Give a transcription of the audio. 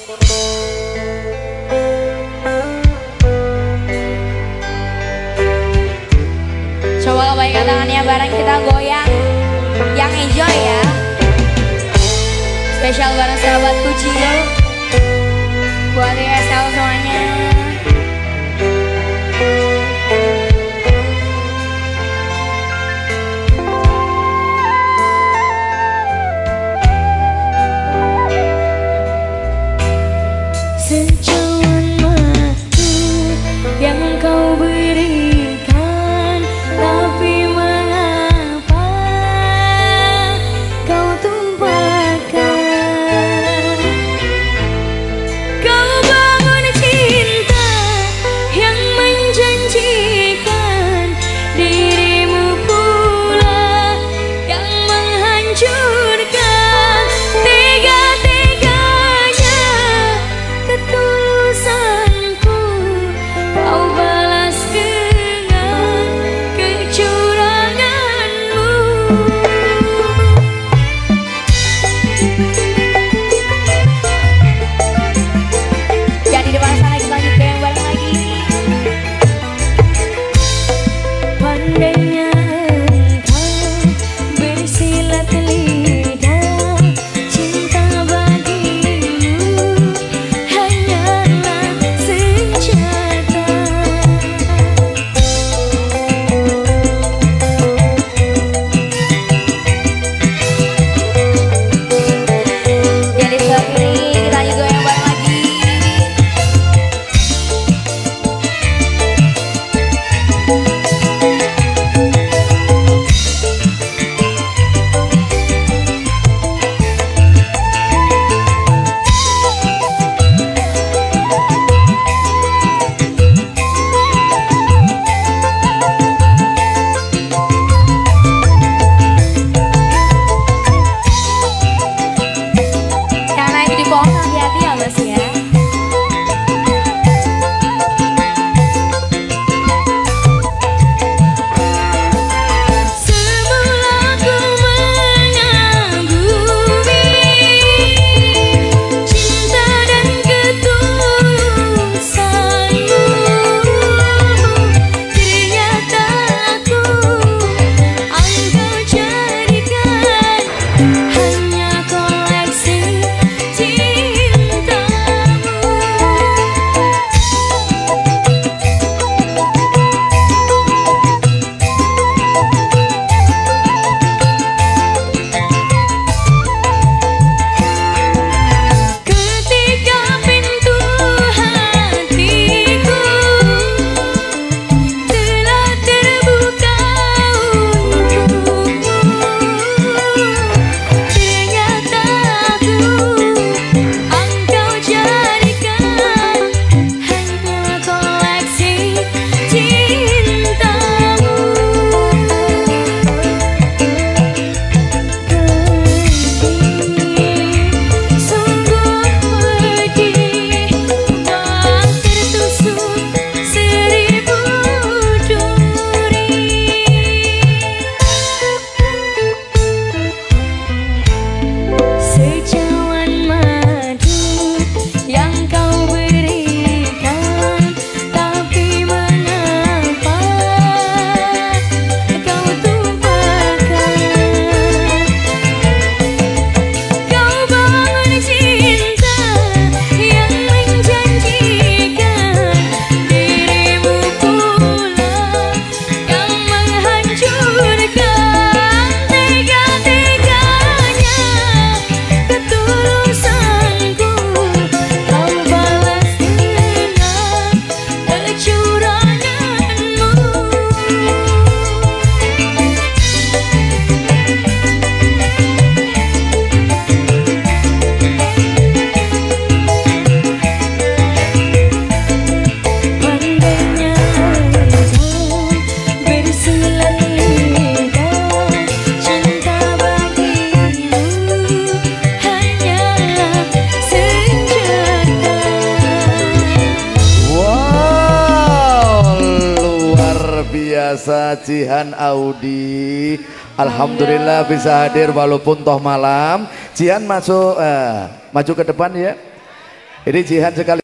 Coba kebaikan tangannya bareng kita goyang Yang enjoy ya. Spesial bareng sahabat Kucil Buat ESL semuanya biasa Jihan Audi. Alhamdulillah bisa hadir walaupun toh malam. Jihan masuk eh, maju ke depan ya. Ini Jihan sekali